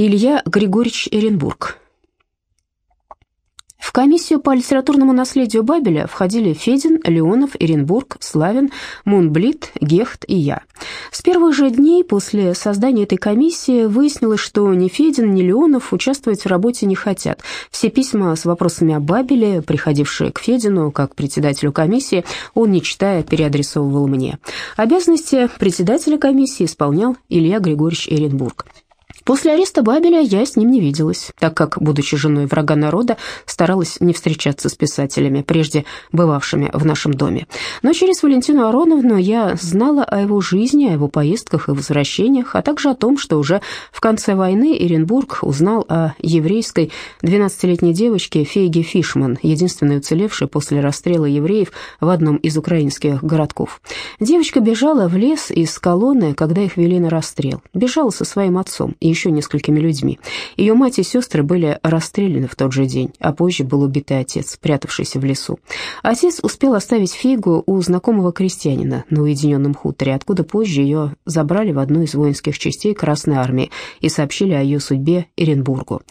Илья Григорьевич Эренбург. В комиссию по литературному наследию Бабеля входили Федин, Леонов, Эренбург, Славин, Мунблит, Гехт и я. С первых же дней после создания этой комиссии выяснилось, что ни Федин, ни Леонов участвовать в работе не хотят. Все письма с вопросами о Бабеле, приходившие к Федину как председателю комиссии, он, не читая, переадресовывал мне. Обязанности председателя комиссии исполнял Илья Григорьевич Эренбург. После ареста Бабеля я с ним не виделась, так как, будучи женой врага народа, старалась не встречаться с писателями, прежде бывавшими в нашем доме. Но через Валентину Ароновну я знала о его жизни, о его поездках и возвращениях, а также о том, что уже в конце войны Иренбург узнал о еврейской 12-летней девочке Фейге Фишман, единственной уцелевшей после расстрела евреев в одном из украинских городков. Девочка бежала в лес из колонны, когда их вели на расстрел. Бежала со своим отцом и еще несколькими людьми. Ее мать и сестры были расстреляны в тот же день, а позже был убитый отец, прятавшийся в лесу. Отец успел оставить Фейгу у знакомого крестьянина на уединенном хуторе, откуда позже ее забрали в одну из воинских частей Красной Армии и сообщили о ее судьбе Эренбургу.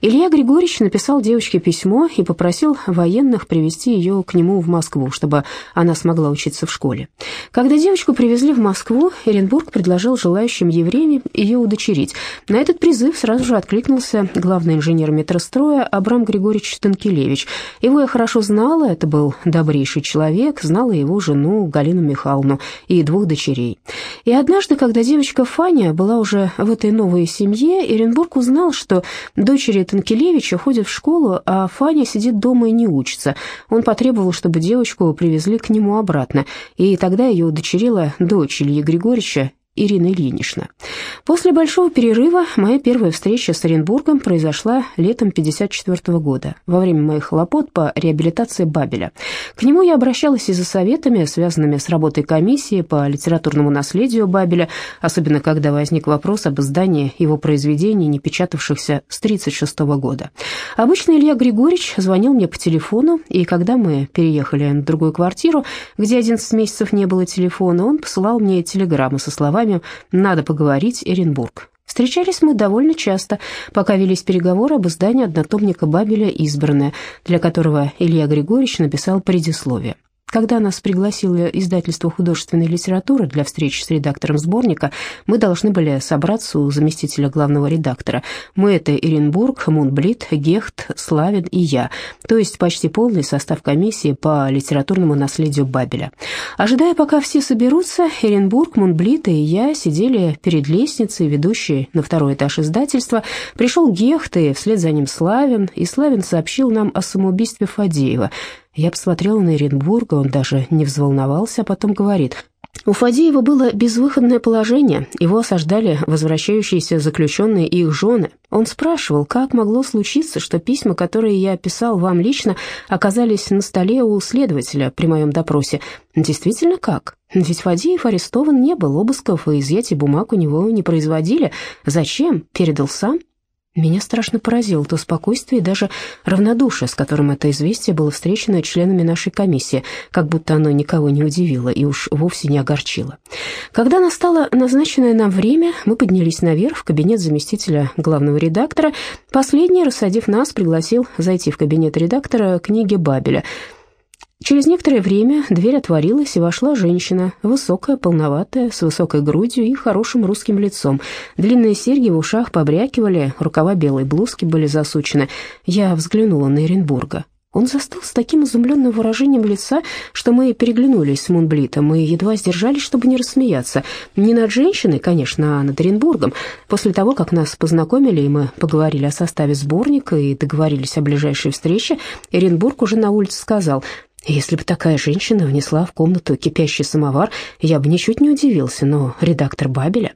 Илья Григорьевич написал девочке письмо и попросил военных привести ее к нему в Москву, чтобы она смогла учиться в школе. Когда девочку привезли в Москву, Эренбург предложил желающим евреям ее удочерить, на этот призыв сразу же откликнулся главный инженер метростроя Абрам Григорьевич Танкелевич. Его я хорошо знала, это был добрейший человек, знала его жену Галину Михайловну и двух дочерей. И однажды, когда девочка Фаня была уже в этой новой семье, Эренбург узнал, что дочери Танкелевича ходят в школу, а Фаня сидит дома и не учится. Он потребовал, чтобы девочку привезли к нему обратно, и тогда ее удочерила дочь Ильи Григорьевича Ирина Ильинична. После большого перерыва моя первая встреча с Оренбургом произошла летом 1954 года, во время моих хлопот по реабилитации Бабеля. К нему я обращалась и за советами, связанными с работой комиссии по литературному наследию Бабеля, особенно когда возник вопрос об издании его произведений, не печатавшихся с 1936 года. Обычно Илья Григорьевич звонил мне по телефону, и когда мы переехали на другую квартиру, где 11 месяцев не было телефона, он посылал мне телеграммы со словами словами «надо поговорить, Эренбург». Встречались мы довольно часто, пока велись переговоры об издании однотомника Бабеля «Избранное», для которого Илья Григорьевич написал предисловие. Когда нас пригласило издательство художественной литературы для встречи с редактором сборника, мы должны были собраться у заместителя главного редактора. Мы — это Иренбург, Мунблит, Гехт, Славин и я, то есть почти полный состав комиссии по литературному наследию Бабеля. Ожидая, пока все соберутся, Иренбург, Мунблит и я сидели перед лестницей, ведущей на второй этаж издательства. Пришел Гехт, и вслед за ним Славин, и Славин сообщил нам о самоубийстве Фадеева — я посмотрела на Эренбурга, он даже не взволновался, а потом говорит... У Фадеева было безвыходное положение, его осаждали возвращающиеся заключенные и их жены. Он спрашивал, как могло случиться, что письма, которые я писал вам лично, оказались на столе у следователя при моем допросе. Действительно, как? Ведь Фадеев арестован не был, обысков и изъятий бумаг у него не производили. Зачем? Передал сам? Меня страшно поразило то спокойствие и даже равнодушие, с которым это известие было встречено членами нашей комиссии, как будто оно никого не удивило и уж вовсе не огорчило. Когда настало назначенное нам время, мы поднялись наверх в кабинет заместителя главного редактора. Последний, рассадив нас, пригласил зайти в кабинет редактора книги Бабеля – Через некоторое время дверь отворилась, и вошла женщина, высокая, полноватая, с высокой грудью и хорошим русским лицом. Длинные серьги в ушах побрякивали, рукава белой блузки были засучены. Я взглянула на Эренбурга. Он застыл с таким изумленным выражением лица, что мы переглянулись с Мунблитом и едва сдержались, чтобы не рассмеяться. Не над женщиной, конечно, а над Оренбургом. После того, как нас познакомили, и мы поговорили о составе сборника и договорились о ближайшей встрече, Оренбург уже на улице сказал – если бы такая женщина внесла в комнату кипящий самовар, я бы ничуть не удивился, но редактор Бабеля...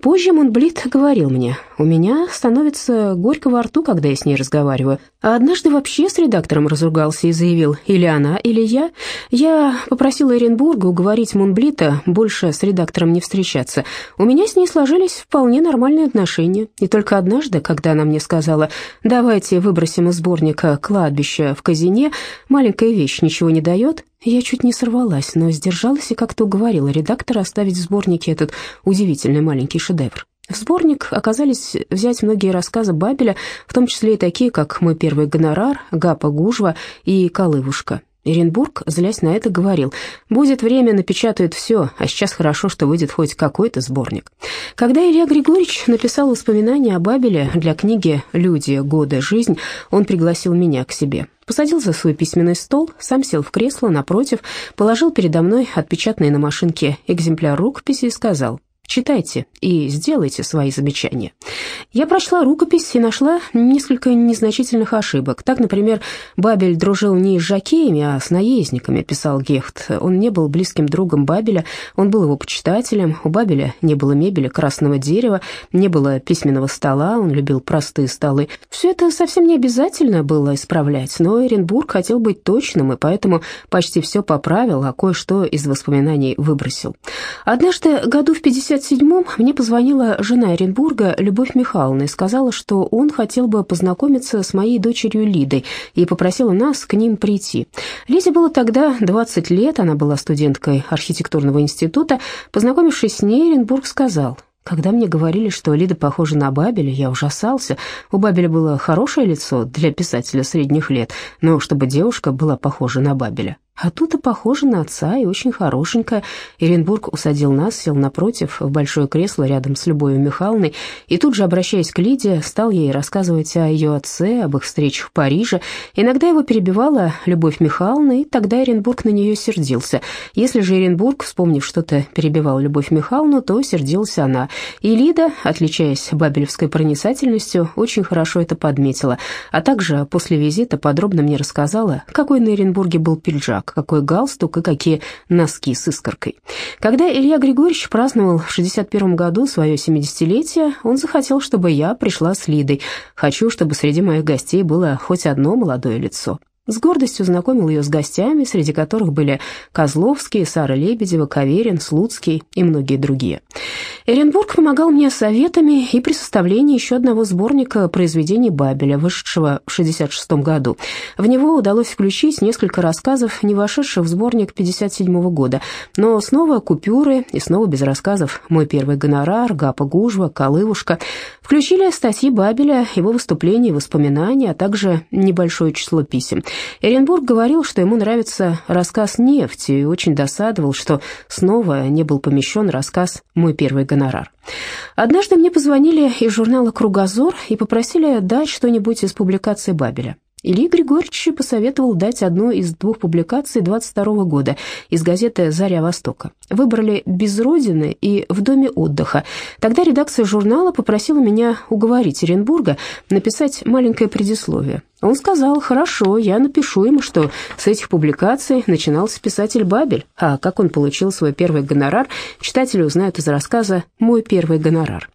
Позже Монблит говорил мне, у меня становится горько во рту, когда я с ней разговариваю. А однажды вообще с редактором разругался и заявил, или она, или я. Я попросила Эренбурга уговорить Монблита больше с редактором не встречаться. У меня с ней сложились вполне нормальные отношения. И только однажды, когда она мне сказала, давайте выбросим из сборника «Кладбище в казине», маленькая вещь ничего не дает, я чуть не сорвалась, но сдержалась и как-то уговорила редактора оставить в сборнике этот удивительный маленький шедевр. В сборник оказались взять многие рассказы Бабеля, в том числе и такие, как «Мой первый гонорар», «Гапа Гужва» и «Колывушка». Оренбург, злясь на это, говорил, «Будет время, напечатают все, а сейчас хорошо, что выйдет хоть какой-то сборник». Когда Илья Григорьевич написал воспоминания о Бабеле для книги «Люди. Годы. Жизнь», он пригласил меня к себе. Посадил за свой письменный стол, сам сел в кресло напротив, положил передо мной отпечатанный на машинке экземпляр рукописи и сказал, Читайте и сделайте свои замечания. Я прочла рукопись и нашла несколько незначительных ошибок. Так, например, Бабель дружил не с жакеями, а с наездниками, писал Гехт. Он не был близким другом Бабеля, он был его почитателем. У Бабеля не было мебели красного дерева, не было письменного стола, он любил простые столы. Все это совсем не обязательно было исправлять, но Эренбург хотел быть точным, и поэтому почти все поправил, а кое-что из воспоминаний выбросил. Однажды году в 50 1957-м мне позвонила жена Оренбурга, Любовь Михайловна, и сказала, что он хотел бы познакомиться с моей дочерью Лидой и попросила нас к ним прийти. Лизе было тогда 20 лет, она была студенткой архитектурного института. Познакомившись с ней, Оренбург сказал... Когда мне говорили, что Лида похожа на Бабеля, я ужасался. У Бабеля было хорошее лицо для писателя средних лет, но чтобы девушка была похожа на Бабеля. А тут и похожа на отца, и очень хорошенькая. Иренбург усадил нас, сел напротив, в большое кресло рядом с Любовью Михайловной, и тут же, обращаясь к Лиде, стал ей рассказывать о ее отце, об их встречах в Париже. Иногда его перебивала Любовь Михайловна, и тогда Иренбург на нее сердился. Если же Иренбург, вспомнив что-то, перебивал Любовь Михайловну, то сердилась она. И Лида, отличаясь бабелевской проницательностью, очень хорошо это подметила, а также после визита подробно мне рассказала, какой на Иренбурге был пиджак, пиджак, какой галстук и какие носки с искоркой. Когда Илья Григорьевич праздновал в 61 году свое 70-летие, он захотел, чтобы я пришла с Лидой. Хочу, чтобы среди моих гостей было хоть одно молодое лицо. С гордостью знакомил ее с гостями, среди которых были Козловский, Сара Лебедева, Каверин, Слуцкий и многие другие. Эренбург помогал мне советами и при составлении еще одного сборника произведений Бабеля, вышедшего в 1966 году. В него удалось включить несколько рассказов, не вошедших в сборник 1957 года, но снова купюры и снова без рассказов «Мой первый гонорар», «Гапа Гужва», «Колывушка». Включили статьи Бабеля, его выступления воспоминания, а также небольшое число писем. Эренбург говорил, что ему нравится рассказ «Нефть» и очень досадовал, что снова не был помещен рассказ «Мой первый гонорар». Однажды мне позвонили из журнала «Кругозор» и попросили дать что-нибудь из публикации Бабеля. Илья Григорьевич посоветовал дать одну из двух публикаций 22 года из газеты «Заря Востока». Выбрали «Без Родины» и «В доме отдыха». Тогда редакция журнала попросила меня уговорить Оренбурга написать маленькое предисловие. Он сказал, хорошо, я напишу ему, что с этих публикаций начинался писатель Бабель, а как он получил свой первый гонорар, читатели узнают из рассказа «Мой первый гонорар».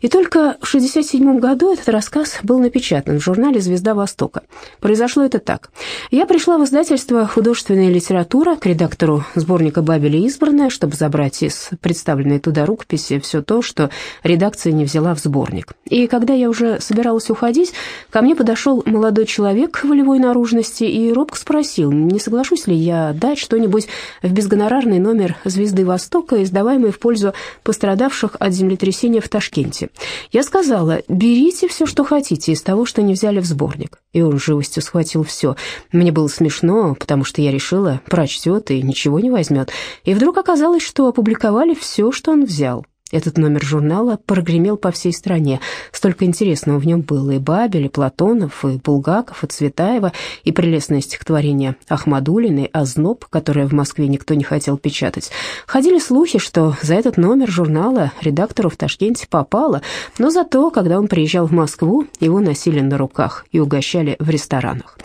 И только в 1967 году этот рассказ был напечатан в журнале «Звезда Востока». Произошло это так. Я пришла в издательство «Художественная литература» к редактору сборника «Бабеля избранная», чтобы забрать из представленной туда рукописи все то, что редакция не взяла в сборник. И когда я уже собиралась уходить, ко мне подошел молодой человек волевой наружности и робко спросил, не соглашусь ли я дать что-нибудь в безгонорарный номер «Звезды Востока», издаваемый в пользу пострадавших от землетрясения в Ташкенте. Я сказала, берите все, что хотите из того, что не взяли в сборник. И он живостью схватил все. Мне было смешно, потому что я решила, прочтет и ничего не возьмет. И вдруг оказалось, что опубликовали все, что он взял. Этот номер журнала прогремел по всей стране. Столько интересного в нем было. И Бабель, и Платонов, и Булгаков, и Цветаева, и прелестное стихотворение Ахмадулиной, «Озноб», которое в Москве никто не хотел печатать. Ходили слухи, что за этот номер журнала редактору в Ташкенте попало, но зато, когда он приезжал в Москву, его носили на руках и угощали в ресторанах.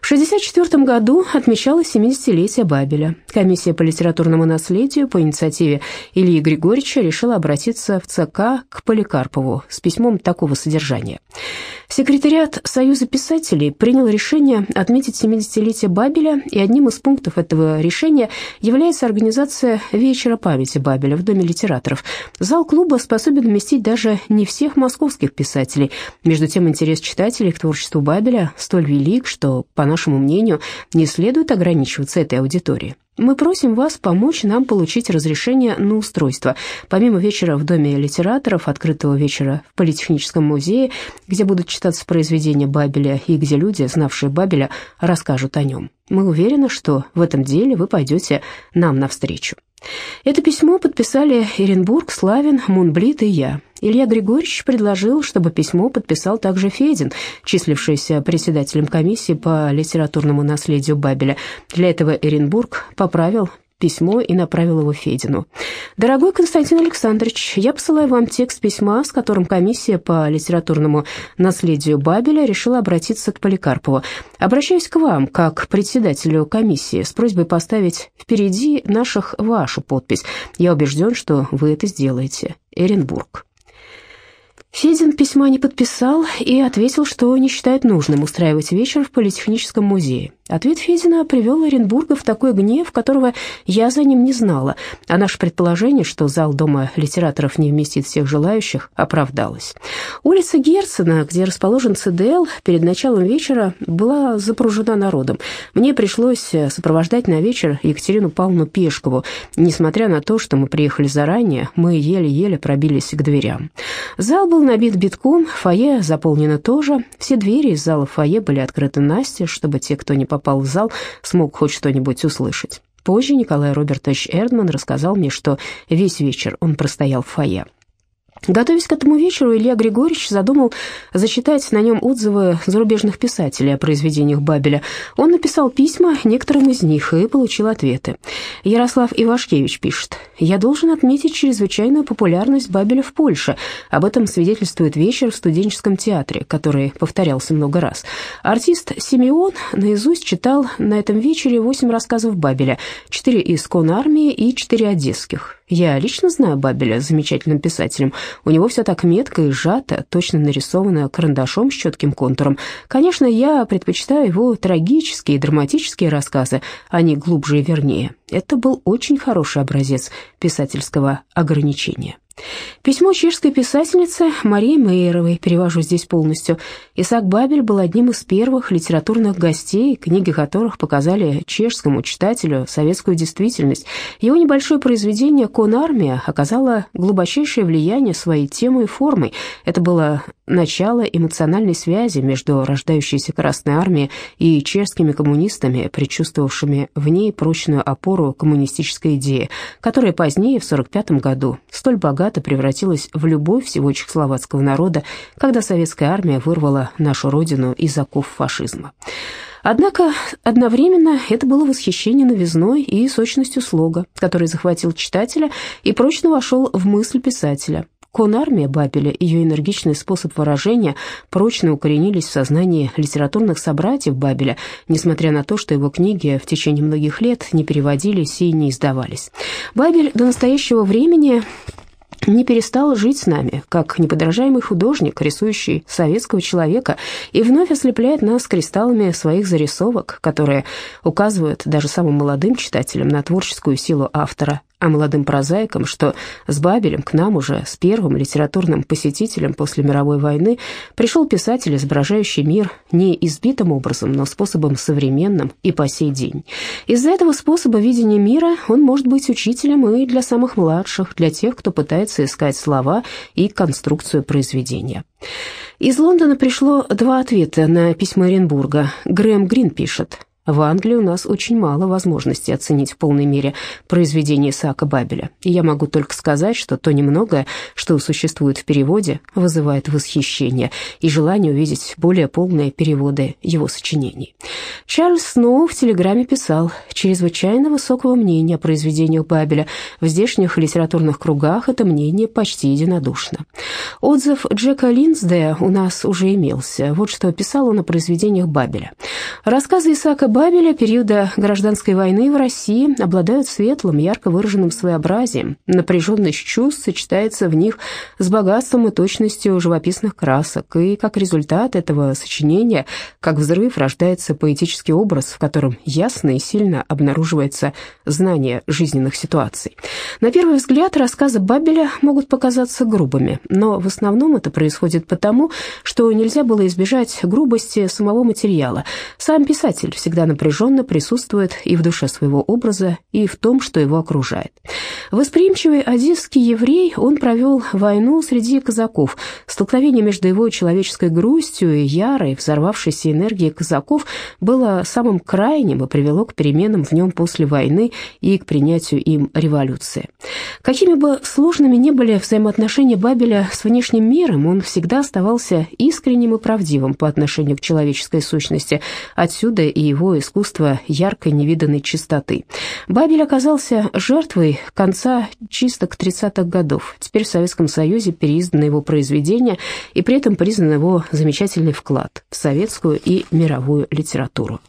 В 1964 году отмечалось 70-летие Бабеля. Комиссия по литературному наследию по инициативе Ильи Григорьевича решила обратиться обратиться в ЦК к Поликарпову с письмом такого содержания. Секретариат Союза писателей принял решение отметить 70-летие Бабеля, и одним из пунктов этого решения является организация Вечера памяти Бабеля в Доме литераторов. Зал клуба способен вместить даже не всех московских писателей. Между тем, интерес читателей к творчеству Бабеля столь велик, что, по нашему мнению, не следует ограничиваться этой аудиторией. Мы просим вас помочь нам получить разрешение на устройство. Помимо вечера в Доме литераторов, открытого вечера в Политехническом музее, где будут читаться произведения Бабеля и где люди, знавшие Бабеля, расскажут о нем. Мы уверены, что в этом деле вы пойдете нам навстречу. Это письмо подписали Эренбург, Славин, Мунблит и я. Илья Григорьевич предложил, чтобы письмо подписал также Федин, числившийся председателем комиссии по литературному наследию Бабеля. Для этого Эренбург поправил письмо и направил его Федину. «Дорогой Константин Александрович, я посылаю вам текст письма, с которым комиссия по литературному наследию Бабеля решила обратиться к Поликарпову. Обращаюсь к вам, как председателю комиссии, с просьбой поставить впереди наших вашу подпись. Я убежден, что вы это сделаете. Эренбург». Федин письма не подписал и ответил, что не считает нужным устраивать вечер в Политехническом музее. Ответ Федина привел Оренбурга в такой гнев, которого я за ним не знала, а наше предположение, что зал Дома литераторов не вместит всех желающих, оправдалось. Улица Герцена, где расположен ЦДЛ, перед началом вечера была запружена народом. Мне пришлось сопровождать на вечер Екатерину Павловну Пешкову. Несмотря на то, что мы приехали заранее, мы еле-еле пробились к дверям. Зал был набит битком, фойе заполнено тоже. Все двери из зала фойе были открыты Насте, чтобы те, кто не попал в зал, смог хоть что-нибудь услышать. Позже Николай Робертович Эрдман рассказал мне, что весь вечер он простоял в фойе. Готовясь к этому вечеру, Илья Григорьевич задумал зачитать на нем отзывы зарубежных писателей о произведениях Бабеля. Он написал письма некоторым из них и получил ответы. Ярослав Ивашкевич пишет, «Я должен отметить чрезвычайную популярность Бабеля в Польше. Об этом свидетельствует вечер в студенческом театре, который повторялся много раз. Артист Симеон наизусть читал на этом вечере восемь рассказов Бабеля, четыре из Конармии и четыре одесских. Я лично знаю Бабеля, замечательным писателем. У него все так метко и сжато, точно нарисовано карандашом с четким контуром. Конечно, я предпочитаю его трагические и драматические рассказы, они глубже и вернее. Это был очень хороший образец писательского ограничения. Письмо чешской писательницы Марии Мейеровой, перевожу здесь полностью. Исаак Бабель был одним из первых литературных гостей, книги которых показали чешскому читателю советскую действительность. Его небольшое произведение «Конармия» оказало глубочайшее влияние своей темой и формой. Это было начало эмоциональной связи между рождающейся Красной Армией и чешскими коммунистами, предчувствовавшими в ней прочную опору коммунистической идеи, которая позднее, в 1945 году, столь богато превратилась в любовь всего чехословацкого народа, когда советская армия вырвала нашу родину из оков фашизма. Однако одновременно это было восхищение новизной и сочностью слога, который захватил читателя и прочно вошел в мысль писателя. Конармия Бабеля и ее энергичный способ выражения прочно укоренились в сознании литературных собратьев Бабеля, несмотря на то, что его книги в течение многих лет не переводились и не издавались. Бабель до настоящего времени не перестал жить с нами, как неподражаемый художник, рисующий советского человека, и вновь ослепляет нас кристаллами своих зарисовок, которые указывают даже самым молодым читателям на творческую силу автора а молодым прозаикам, что с Бабелем к нам уже, с первым литературным посетителем после мировой войны, пришел писатель, изображающий мир не избитым образом, но способом современным и по сей день. Из-за этого способа видения мира он может быть учителем и для самых младших, для тех, кто пытается искать слова и конструкцию произведения. Из Лондона пришло два ответа на письмо Оренбурга. Грэм Грин пишет – в Англии у нас очень мало возможностей оценить в полной мере произведение Исаака Бабеля, и я могу только сказать, что то немногое, что существует в переводе, вызывает восхищение и желание увидеть более полные переводы его сочинений. Чарльз Сноу в телеграмме писал «Чрезвычайно высокого мнения о произведениях Бабеля. В здешних литературных кругах это мнение почти единодушно». Отзыв Джека Линсдея у нас уже имелся. Вот что писал он о произведениях Бабеля. Рассказы Исаака Бабеля периода гражданской войны в России обладают светлым, ярко выраженным своеобразием. Напряженность чувств сочетается в них с богатством и точностью живописных красок, и как результат этого сочинения, как взрыв, рождается поэтический образ, в котором ясно и сильно обнаруживается знание жизненных ситуаций. На первый взгляд рассказы Бабеля могут показаться грубыми, но в основном это происходит потому, что нельзя было избежать грубости самого материала. Сам писатель всегда всегда напряженно присутствует и в душе своего образа, и в том, что его окружает. Восприимчивый одесский еврей, он провел войну среди казаков. Столкновение между его человеческой грустью и ярой, взорвавшейся энергией казаков было самым крайним и привело к переменам в нем после войны и к принятию им революции. Какими бы сложными ни были взаимоотношения Бабеля с внешним миром, он всегда оставался искренним и правдивым по отношению к человеческой сущности. Отсюда и его искусство яркой невиданной чистоты. Бабель оказался жертвой конца чисток 30-х годов. Теперь в Советском Союзе переиздано его произведение и при этом признан его замечательный вклад в советскую и мировую литературу.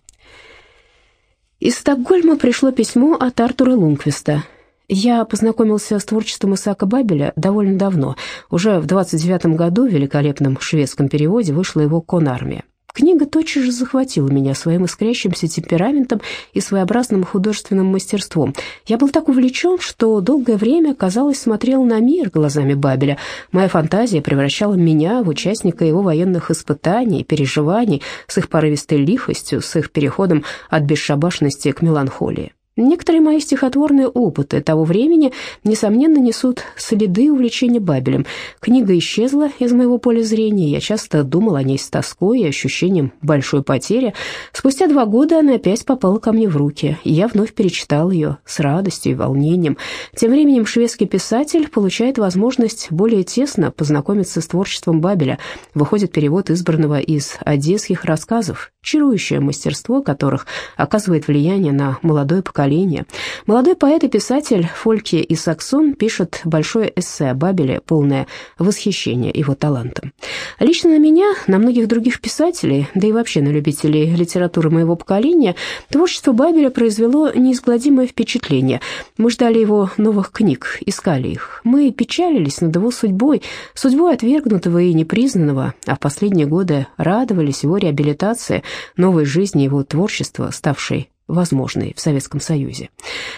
Из Стокгольма пришло письмо от Артура Лунквиста. Я познакомился с творчеством Исаака Бабеля довольно давно. Уже в 29 году в великолепном шведском переводе вышла его «Конармия». Книга тотчас же захватила меня своим искрящимся темпераментом и своеобразным художественным мастерством. Я был так увлечен, что долгое время, казалось, смотрел на мир глазами Бабеля. Моя фантазия превращала меня в участника его военных испытаний, переживаний, с их порывистой лихостью, с их переходом от бесшабашности к меланхолии. Некоторые мои стихотворные опыты того времени, несомненно, несут следы увлечения Бабелем. Книга исчезла из моего поля зрения, я часто думал о ней с тоской и ощущением большой потери. Спустя два года она опять попала ко мне в руки, и я вновь перечитал ее с радостью и волнением. Тем временем шведский писатель получает возможность более тесно познакомиться с творчеством Бабеля. Выходит перевод избранного из одесских рассказов, чарующее мастерство которых оказывает влияние на молодое поколение. Молодой поэт и писатель Фольке и Саксон пишет большое эссе о Бабеле, полное восхищение его талантом. Лично на меня, на многих других писателей, да и вообще на любителей литературы моего поколения, творчество Бабеля произвело неизгладимое впечатление. Мы ждали его новых книг, искали их. Мы печалились над его судьбой, судьбой отвергнутого и непризнанного, а в последние годы радовались его реабилитации, новой жизни его творчества, ставшей возможной в Советском Союзе.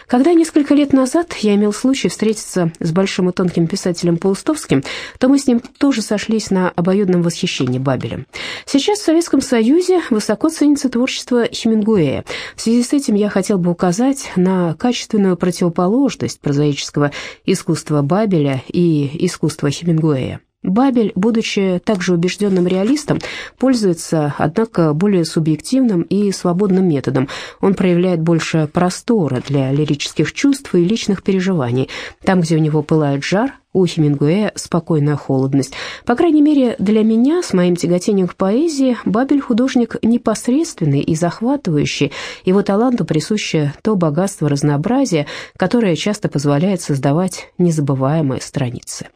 Когда несколько лет назад я имел случай встретиться с большим и тонким писателем Паустовским, то мы с ним тоже сошлись на обоюдном восхищении Бабелем. Сейчас в Советском Союзе высоко ценится творчество Хемингуэя. В связи с этим я хотел бы указать на качественную противоположность прозаического искусства Бабеля и искусства Хемингуэя. Бабель, будучи также убежденным реалистом, пользуется, однако, более субъективным и свободным методом. Он проявляет больше простора для лирических чувств и личных переживаний. Там, где у него пылает жар, у Хемингуэя спокойная холодность. По крайней мере, для меня, с моим тяготением к поэзии, Бабель художник непосредственный и захватывающий. Его таланту присуще то богатство разнообразия, которое часто позволяет создавать незабываемые страницы.